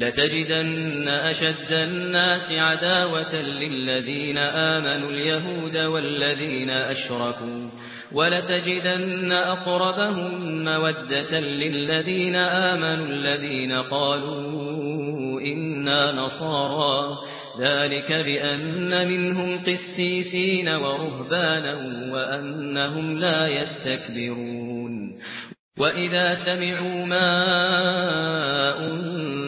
لتجدن أشد الناس عداوة للذين آمنوا اليهود والذين أشركوا ولتجدن أقربهم مودة للذين آمنوا الذين قالوا إنا نصارى ذلك بأن منهم قسيسين ورهبانا وأنهم لا يستكبرون وإذا سمعوا ما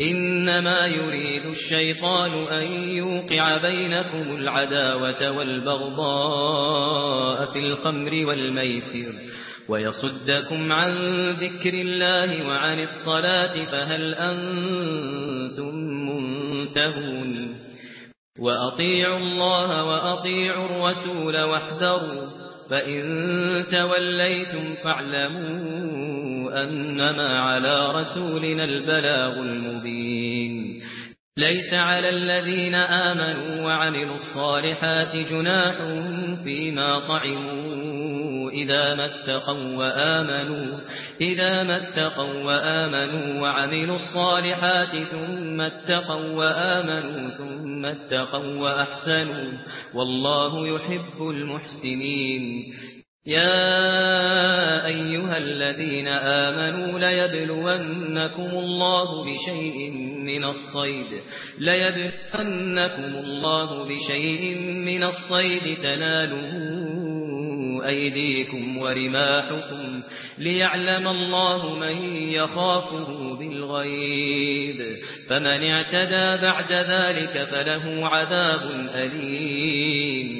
إنما يريد الشيطان أن يوقع بينكم العداوة والبغضاء في الخمر والميسر ويصدكم عن ذكر الله وعن الصلاة فهل أنتم منتهون وأطيعوا الله وأطيعوا الرسول واحذروا فإن توليتم فاعلمون أنما على رسولنا البلاغ المبين. ليس على الذين آمنوا وعملوا الصالحات جناح فيما طعموا إذا ما اتقوا وآمنوا إذا ما اتقوا وآمنوا وعملوا الصالحات ثم اتقوا وآمنوا ثم اتقوا وأحسنوا. والله يحب المحسنين. يا ايها الذين امنوا لا يبلونكم الله بشيء من الصيد لا يبلونكم الله بشيء من الصيد تناله ايديكم ورماحكم ليعلم الله من يخافه بالغيب فمن اعتدى بعد ذلك فله عذاب اليم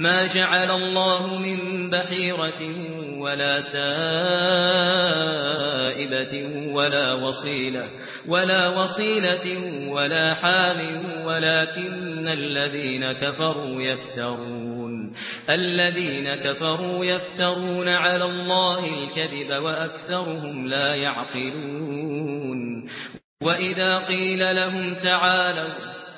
ما جعل الله من بحيرة ولا سائبة ولا وصيلة ولا وصيلة ولا حام ولكن الذين كفروا يفترون الذين كفروا يفترون على الله الكذب وأكثرهم لا يعقلون وإذا قيل لهم تعالوا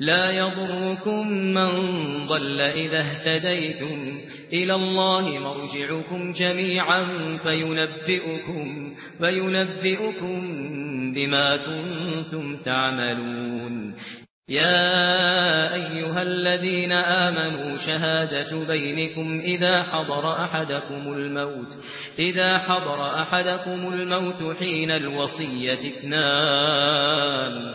لا يضركم من ضل إذا اهتديتم إلى الله مرجعكم جميعا فينبئكم, فينبئكم بما كنتم تعملون. يا أيها الذين آمنوا شهادة بينكم إذا حضر أحدكم الموت إذا حضر أحدكم الموت حين الوصية اثنان.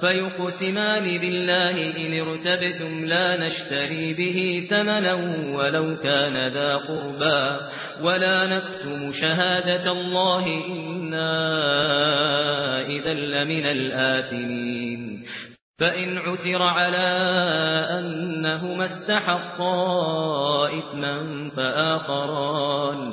فيقسمان بالله إن ارتبتم لا نشتري به ثمنا ولو كان ذا قربا ولا نكتم شهادة الله إنا إذا لمن الآثمين. فإن عثر على أنهما استحقا إثما فآخران فآخران.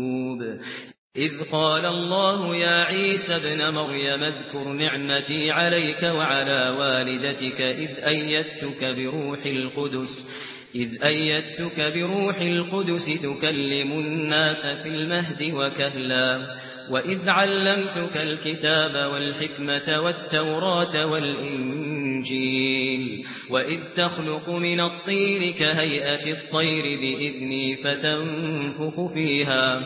إذ قال الله يا عيسى ابن مريم اذكر نعمتي عليك وعلى والدتك إذ أيدتك بروح القدس إذ أيدتك بروح القدس تكلم الناس في المهد وكهلا وإذ علمتك الكتاب والحكمة والتوراة والإنجيل وإذ تخلق من الطير كهيئة الطير بإذني فتنفخ فيها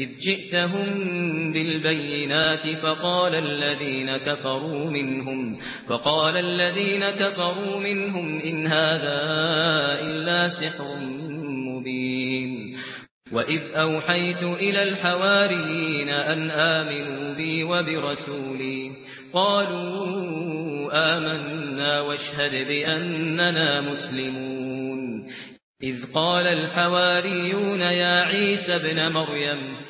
إذ جئتهم بالبينات فقال الذين كفروا منهم فقال الذين كفروا منهم إن هذا إلا سحر مبين. وإذ أوحيت إلى الحواريين أن آمنوا بي وبرسولي قالوا آمنا واشهد بأننا مسلمون. إذ قال الحواريون يا عيسى ابن مريم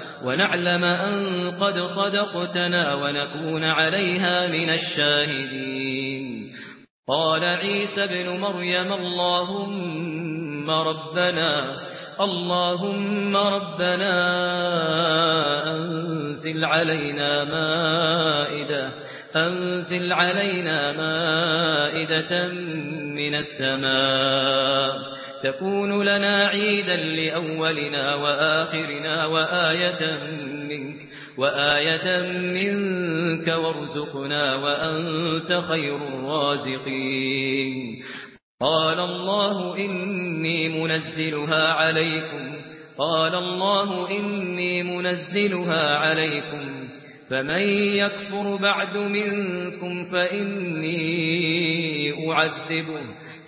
ونعلم أن قد صدقتنا ونكون عليها من الشاهدين. قال عيسى بن مريم اللهم ربنا اللهم ربنا أنزل علينا مائدة أنزل علينا مائدة من السماء. تكون لنا عيدا لأولنا وآخرنا وآية منك وآية منك وارزقنا وأنت خير الرازقين قال الله إني منزلها عليكم قال الله إني منزلها عليكم فمن يكفر بعد منكم فإني أعذبه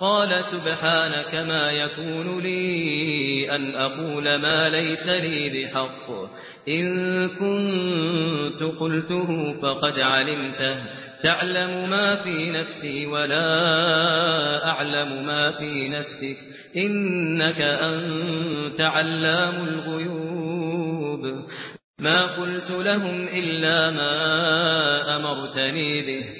قال سبحانك ما يكون لي أن أقول ما ليس لي بحق. إن كنت قلته فقد علمته. تعلم ما في نفسي ولا أعلم ما في نفسك. إنك أنت علام الغيوب. ما قلت لهم إلا ما أمرتني به.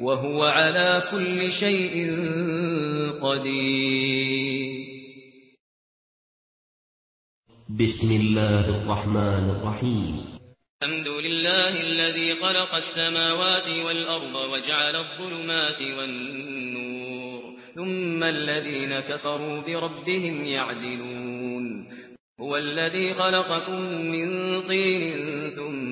وهو على كل شيء قدير. بسم الله الرحمن الرحيم. الحمد لله الذي خلق السماوات والأرض وجعل الظلمات والنور ثم الذين كفروا بربهم يعدلون. هو الذي خلقكم من طين ثم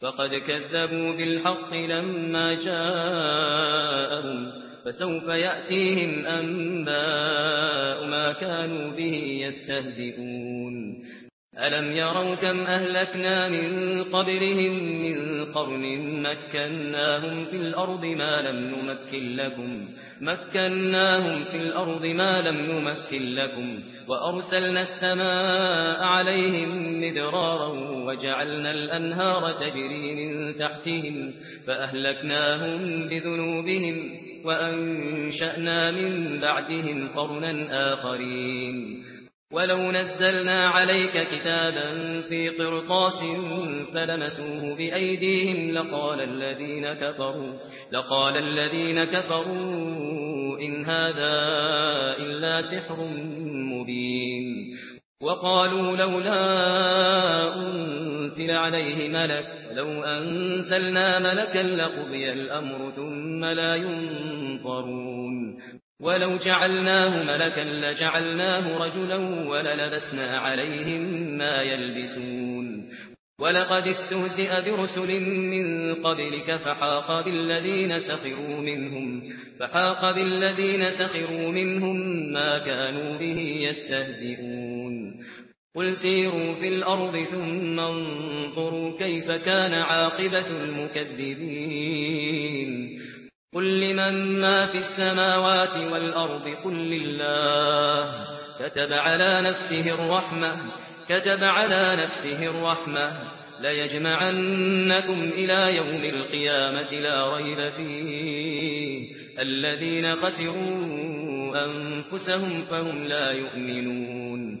فقد كذبوا بالحق لما جاءهم فسوف يأتيهم أنباء ما كانوا به يستهدئون ألم يروا كم أهلكنا من قبلهم من قرن مكناهم في الأرض ما لم نمكن لكم مكناهم في الأرض ما لم نمكن لكم وأرسلنا السماء عليهم مدرارا وجعلنا الأنهار تجري من تحتهم فأهلكناهم بذنوبهم وأنشأنا من بعدهم قرنا آخرين. ولو نزلنا عليك كتابا في قرطاس فلمسوه بأيديهم لقال الذين كفروا لقال الذين كفروا إن هذا إلا سحر وقالوا لولا أنزل عليه ملك لو أنزلنا ملكا لقضي الأمر ثم لا ينظرون. ولو جعلناه ملكا لجعلناه رجلا وللبسنا عليهم ما يلبسون. ولقد استهزئ برسل من قبلك فحاق بالذين سخروا منهم فحاق بالذين سخروا منهم ما كانوا به يستهزئون. قل سيروا في الأرض ثم انظروا كيف كان عاقبة المكذبين قل لمن ما في السماوات والأرض قل لله كتب على نفسه الرحمة كتب على نفسه الرحمة لا يجمعنكم إلى يوم القيامة لا ريب فيه الذين خسروا أنفسهم فهم لا يؤمنون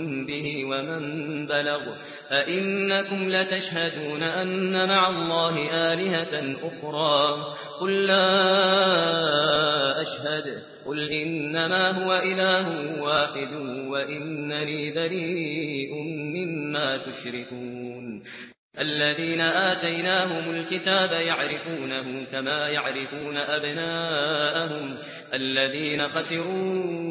به ومن بلغ أئنكم لتشهدون أن مع الله آلهة أخرى قل لا أشهد قل إنما هو إله واحد وإنني بريء مما تشركون الذين آتيناهم الكتاب يعرفونه كما يعرفون أبناءهم الذين خسرون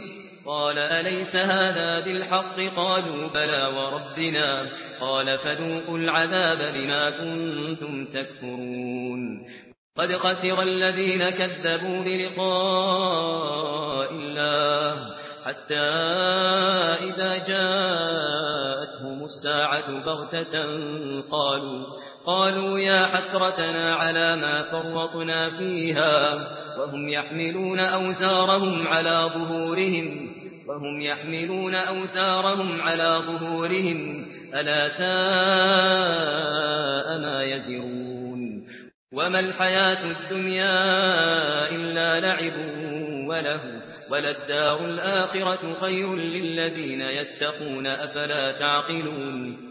قال أليس هذا بالحق؟ قالوا بلى وربنا. قال فذوقوا العذاب بما كنتم تكفرون. قد خسر الذين كذبوا بلقاء الله حتى إذا جاءتهم الساعة بغتة قالوا قالوا يا حسرتنا على ما فرطنا فيها وهم يحملون أوزارهم على ظهورهم. وهم يحملون أوسارهم على ظهورهم ألا ساء ما يزرون. وما الحياة الدنيا إلا لعب وله وللدار الآخرة خير للذين يتقون أفلا تعقلون.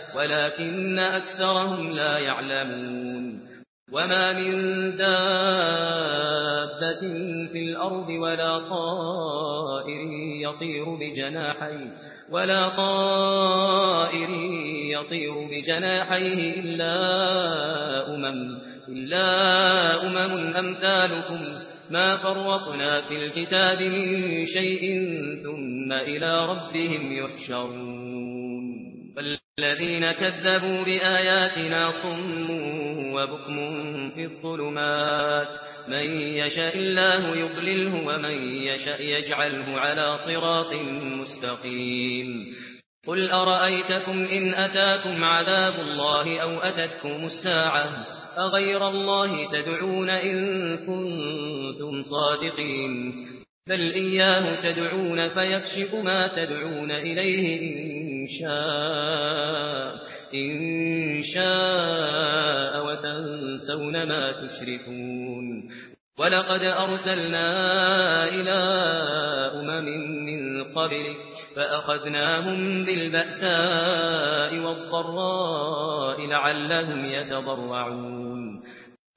ولكن أكثرهم لا يعلمون وما من دابة في الأرض ولا طائر يطير بجناحيه ولا طائر يطير بجناحيه إلا أمم إلا أمم أمثالكم ما فرطنا في الكتاب من شيء ثم إلى ربهم يحشرون الذين كذبوا بآياتنا صم وبكم في الظلمات. من يشاء الله يضلله ومن يشاء يجعله على صراط مستقيم. قل أرأيتكم إن أتاكم عذاب الله أو أتتكم الساعة؟ أغير الله تدعون إن كنتم صادقين. بل إياه تدعون فيكشف ما تدعون إليه إن شاء إن شاء وتنسون ما تشركون ولقد أرسلنا إلى أمم من قبلك فأخذناهم بالبأساء والضراء لعلهم يتضرعون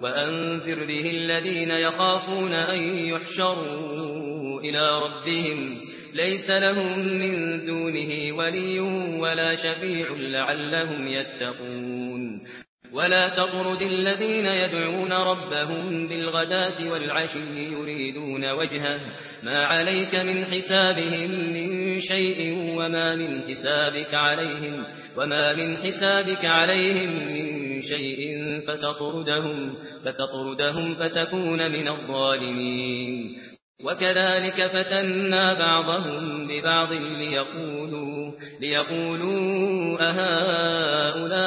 وأنذر به الذين يخافون أن يحشروا إلى ربهم ليس لهم من دونه ولي ولا شفيع لعلهم يتقون ولا تطرد الذين يدعون ربهم بالغداة والعشي يريدون وجهه ما عليك من حسابهم من شيء وما من حسابك عليهم وما من حسابك عليهم من شيء فتطردهم, فتطردهم فتكون من الظالمين. وكذلك فتنا بعضهم ببعض ليقولوا, ليقولوا أهؤلاء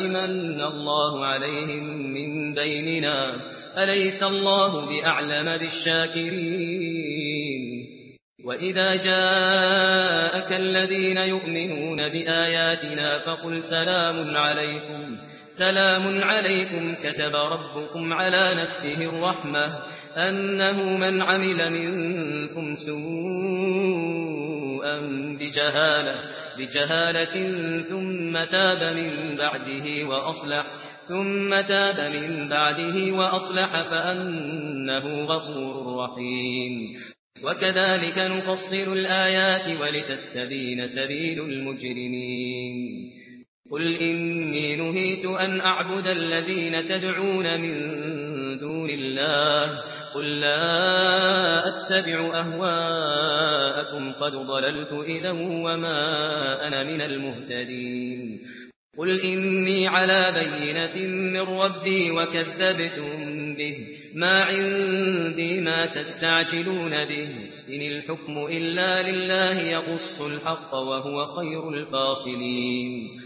من الله عليهم من بيننا؟ أليس الله بأعلم بالشاكرين؟ وإذا جاءك الذين يؤمنون بآياتنا فقل سلام عليكم. سلام عليكم كتب ربكم على نفسه الرحمة أنه من عمل منكم سوءا بجهالة, بجهالة ثم تاب من بعده وأصلح ثم تاب من بعده وأصلح فأنه غفور رحيم. وكذلك نفصل الآيات ولتستبين سبيل المجرمين. قل إني نهيت أن أعبد الذين تدعون من دون الله قل لا أتبع أهواءكم قد ضللت إذا وما أنا من المهتدين قل إني على بينة من ربي وكذبتم به ما عندي ما تستعجلون به إن الحكم إلا لله يقص الحق وهو خير الفاصلين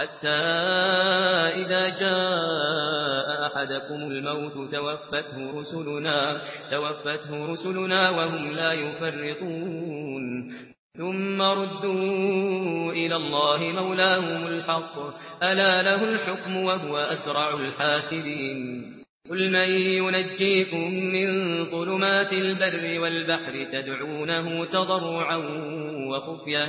حتى إذا جاء أحدكم الموت توفته رسلنا, توفته رسلنا وهم لا يفرطون. ثم ردوا إلى الله مولاهم الحق. ألا له الحكم وهو أسرع الحاسدين قل من ينجيكم من ظلمات البر والبحر تدعونه تضرعا وخفية.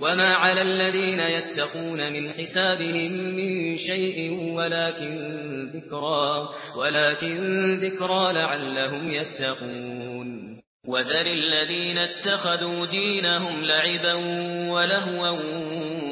وما على الذين يتقون من حسابهم من شيء ولكن ذكرى ولكن ذكرى لعلهم يتقون وذل الذين اتخذوا دينهم لعبا ولهوا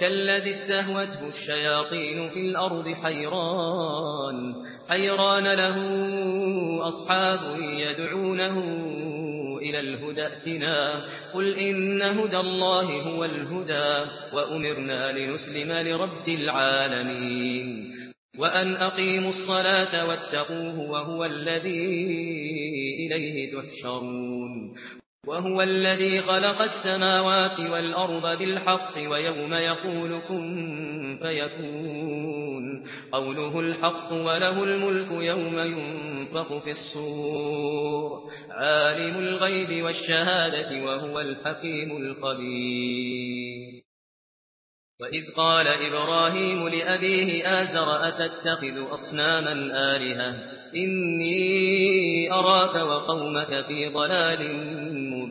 كالذي استهوته الشياطين في الأرض حيران حيران له أصحاب يدعونه إلى الهدى اتنا قل إن هدى الله هو الهدى وأمرنا لنسلم لرب العالمين. وأن أقيموا الصلاة واتقوه وهو الذي إليه تحشرون. وهو الذي خلق السماوات والأرض بالحق ويوم يقول كن فيكون. قوله الحق وله الملك يوم ينفق في الصور. عالم الغيب والشهادة وهو الحكيم الخبير. وإذ قال إبراهيم لأبيه آزر أتتخذ أصناما آلهة؟ إني أراك وقومك في ضلال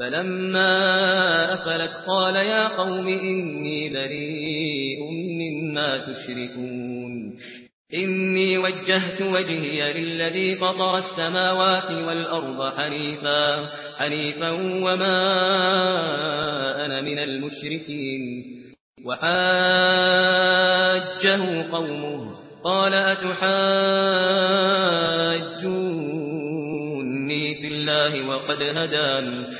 فلما أفلت قال يا قوم إني بريء مما تشركون. إني وجهت وجهي للذي فطر السماوات والأرض حنيفا, حنيفا وما أنا من المشركين. وحاجه قومه قال أتحاجوني في الله وقد هداني.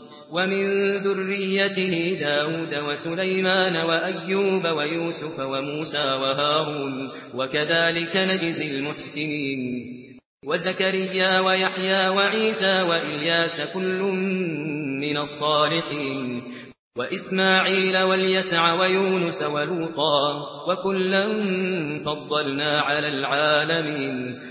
ومن ذريته داود وسليمان وأيوب ويوسف وموسى وهارون وكذلك نجزي المحسنين وزكريا ويحيى وعيسى وإياس كل من الصالحين وإسماعيل واليسع ويونس ولوطا وكلا فضلنا على العالمين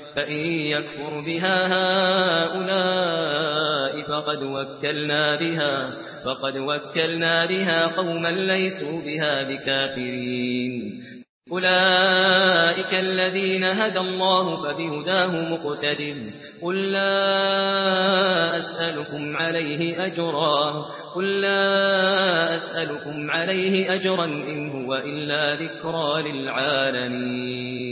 فإن يكفر بها هؤلاء فقد وكلنا بها فقد وكلنا بها قوما ليسوا بها بكافرين أولئك الذين هدى الله فبهداه مقتدم قل لا أسألكم عليه أجرا قل لا أسألكم عليه أجرا إن هو إلا ذكرى للعالمين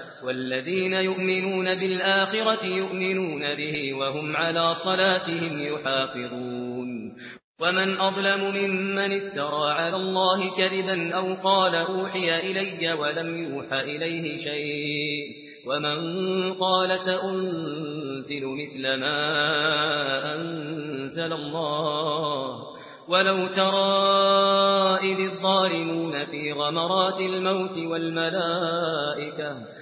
والذين يؤمنون بالآخرة يؤمنون به وهم على صلاتهم يحافظون. ومن أظلم ممن افترى على الله كذبا أو قال أوحي إلي ولم يوحى إليه شيء. ومن قال سأنزل مثل ما أنزل الله. ولو ترى إذ الظالمون في غمرات الموت والملائكة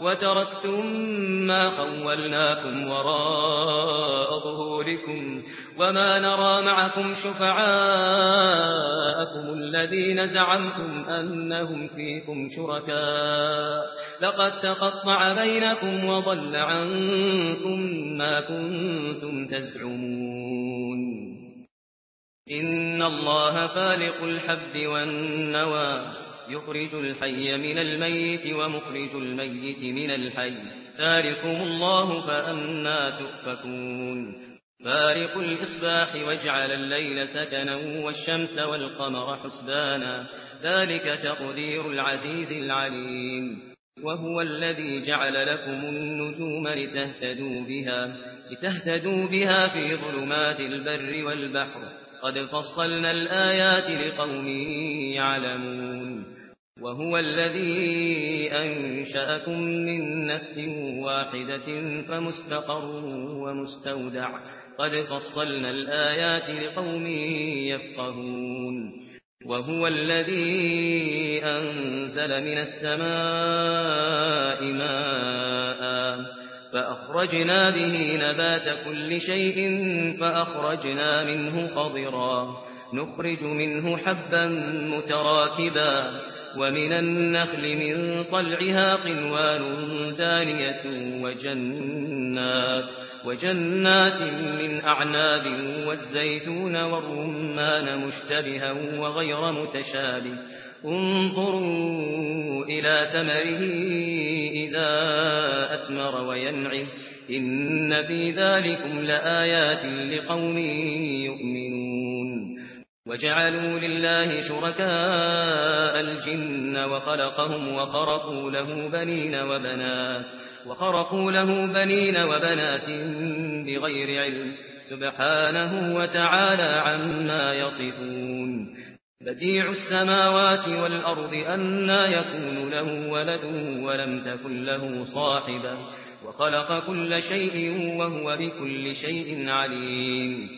وتركتم ما خولناكم وراء ظهوركم وما نرى معكم شفعاءكم الذين زعمتم أنهم فيكم شركاء لقد تقطع بينكم وضل عنكم ما كنتم تزعمون إن الله فالق الحب والنوى يخرج الحي من الميت ومخرج الميت من الحي. تاركم الله فأنا تؤفكون. فارق الإصباح واجعل الليل سكنا والشمس والقمر حسبانا. ذلك تقدير العزيز العليم. وهو الذي جعل لكم النجوم لتهتدوا بها, لتهتدوا بها في ظلمات البر والبحر. قد فصلنا الآيات لقوم يعلمون. وهو الذي أنشأكم من نفس واحدة فمستقر ومستودع قد فصلنا الآيات لقوم يفقهون وهو الذي أنزل من السماء ماء فأخرجنا به نبات كل شيء فأخرجنا منه قضرا نخرج منه حبا متراكبا ومن النخل من طلعها قنوان دانية وجنات, وجنات من أعناب والزيتون والرمان مشتبها وغير متشابه. انظروا إلى ثمره إذا أثمر وينعه إن في ذلكم لآيات لقوم يؤمنون. وجعلوا لله شركاء الجن وخلقهم وخرقوا له بنين وبنات وخرقوا له بنين وبنات بغير علم سبحانه وتعالى عما يصفون بديع السماوات والأرض أن يكون له ولد ولم تكن له صاحبة وخلق كل شيء وهو بكل شيء عليم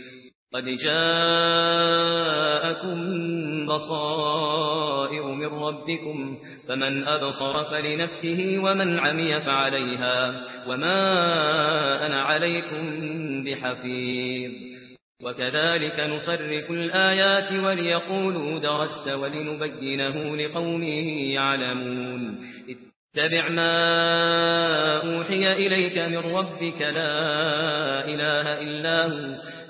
قد جاءكم بصائر من ربكم فمن أبصر فلنفسه ومن عمي فعليها وما أنا عليكم بحفيظ وكذلك نصرف الآيات وليقولوا درست ولنبينه لقوم يعلمون اتبع ما أوحي إليك من ربك لا إله إلا هو